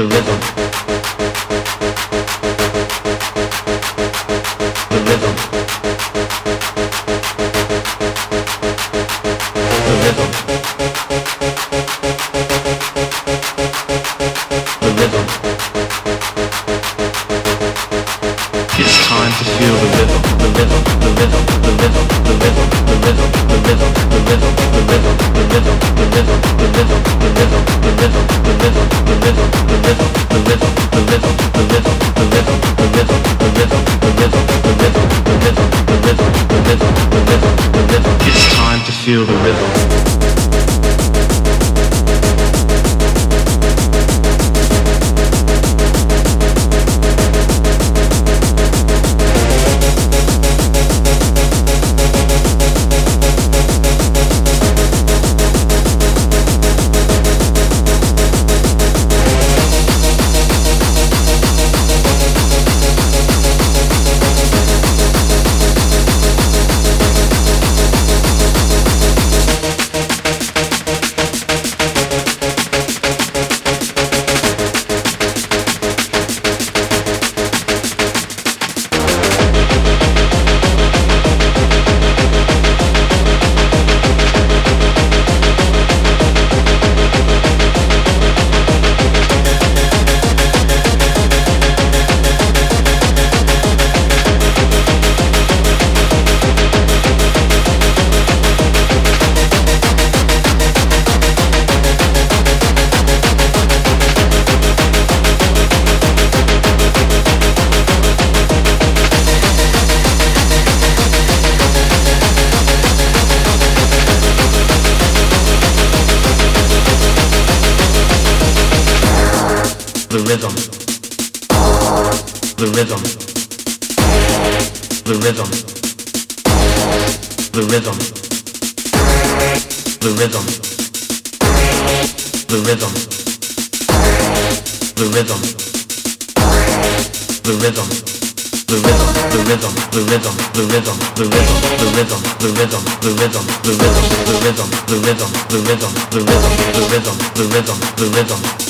the rhythm. The rhythm. The rhythm. The rhythm. It's time to feel the rhythm, the rhythm, the rhythm, the rhythm, the rhythm, the rhythm, the rhythm, the rhythm, the rhythm, the rhythm, the rhythm, the rhythm, feel the rhythm. The rhythm, the rhythm, the rhythm, the rhythm, the rhythm, the rhythm, the rhythm, the rhythm. The rhythm, the rhythm, the rhythm, the rhythm, the rhythm, the rhythm, the rhythm, the rhythm, the rhythm, the rhythm, the rhythm, the rhythm, the rhythm, the rhythm, the rhythm, the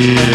silver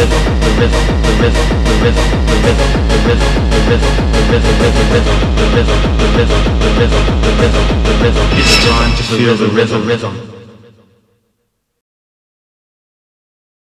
rhythm, rhythm, rhythm, the rhythm, the rhythm, the rhythm, the rhythm, the rhythm, the rhythm, the rhythm, rhythm, rhythm, the rhythm, the rhythm, the rhythm, the rhythm, the rhythm. It's time to feel the rhythm, rhythm.